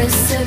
represent